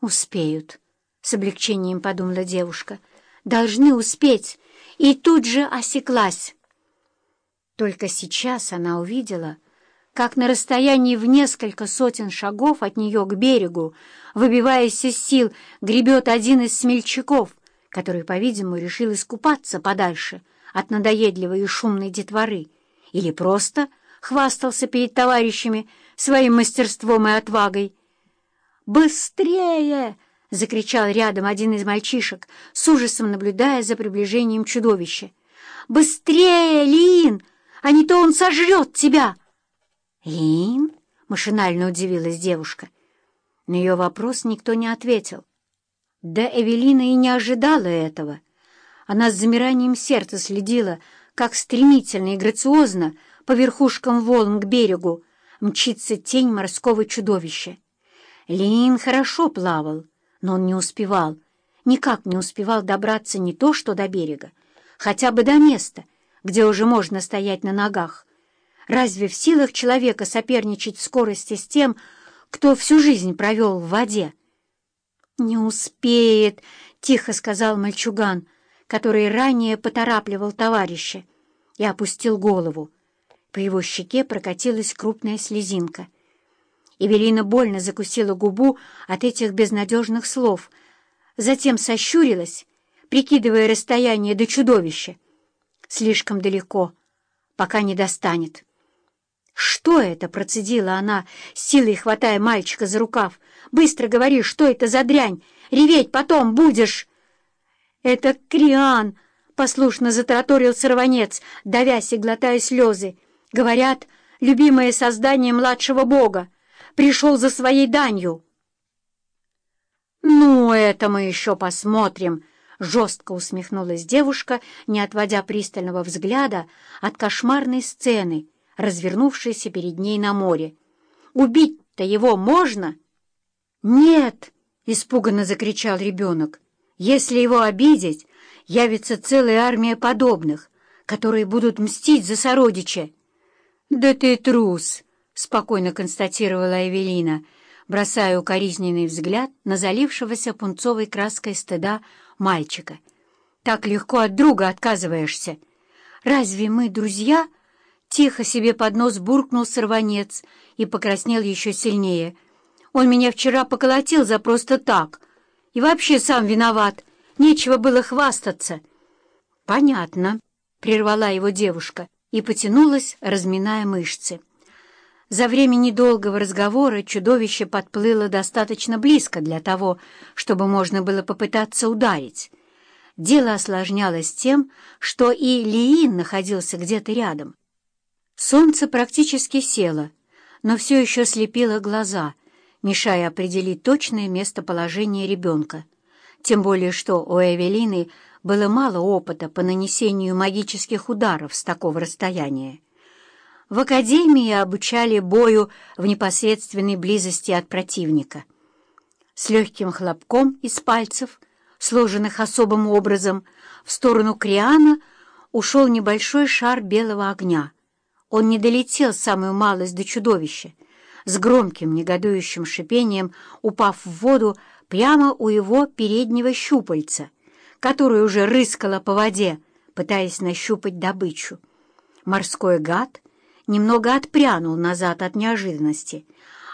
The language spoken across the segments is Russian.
«Успеют», — с облегчением подумала девушка. «Должны успеть!» И тут же осеклась. Только сейчас она увидела, как на расстоянии в несколько сотен шагов от нее к берегу, выбиваясь из сил, гребет один из смельчаков, который, по-видимому, решил искупаться подальше от надоедливой и шумной детворы, или просто хвастался перед товарищами своим мастерством и отвагой. «Быстрее!» — закричал рядом один из мальчишек, с ужасом наблюдая за приближением чудовища. «Быстрее, Лин! А не то он сожрет тебя!» «Лин?» — машинально удивилась девушка. На ее вопрос никто не ответил. Да Эвелина и не ожидала этого. Она с замиранием сердца следила, как стремительно и грациозно по верхушкам волн к берегу мчится тень морского чудовища. Лин хорошо плавал, но он не успевал, никак не успевал добраться не то что до берега, хотя бы до места, где уже можно стоять на ногах. Разве в силах человека соперничать в скорости с тем, кто всю жизнь провел в воде? «Не успеет», — тихо сказал мальчуган, который ранее поторапливал товарища, и опустил голову. По его щеке прокатилась крупная слезинка. Эвелина больно закусила губу от этих безнадежных слов, затем сощурилась, прикидывая расстояние до чудовища. Слишком далеко, пока не достанет. «Что это?» — процедила она, силой хватая мальчика за рукав. «Быстро говори, что это за дрянь? Реветь потом будешь!» «Это Криан!» — послушно затараторил сорванец, давясь и глотая слезы. «Говорят, любимое создание младшего бога пришел за своей данью». «Ну, это мы еще посмотрим!» — жестко усмехнулась девушка, не отводя пристального взгляда от кошмарной сцены — развернувшийся перед ней на море. «Убить-то его можно?» «Нет!» — испуганно закричал ребенок. «Если его обидеть, явится целая армия подобных, которые будут мстить за сородича». «Да ты трус!» — спокойно констатировала Эвелина, бросая укоризненный взгляд на залившегося пунцовой краской стыда мальчика. «Так легко от друга отказываешься. Разве мы друзья?» Тихо себе под нос буркнул сорванец и покраснел еще сильнее. Он меня вчера поколотил за просто так. И вообще сам виноват. Нечего было хвастаться. «Понятно», — прервала его девушка и потянулась, разминая мышцы. За время недолгого разговора чудовище подплыло достаточно близко для того, чтобы можно было попытаться ударить. Дело осложнялось тем, что и Лиин находился где-то рядом. Солнце практически село, но все еще слепило глаза, мешая определить точное местоположение ребенка. Тем более, что у Эвелины было мало опыта по нанесению магических ударов с такого расстояния. В академии обучали бою в непосредственной близости от противника. С легким хлопком из пальцев, сложенных особым образом, в сторону Криана ушел небольшой шар белого огня — он не долетел самую малость до чудовища, с громким негодующим шипением упав в воду прямо у его переднего щупальца, которое уже рыскало по воде, пытаясь нащупать добычу. Морской гад немного отпрянул назад от неожиданности,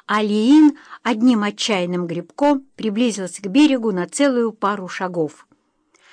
а Лиин одним отчаянным грибком приблизился к берегу на целую пару шагов.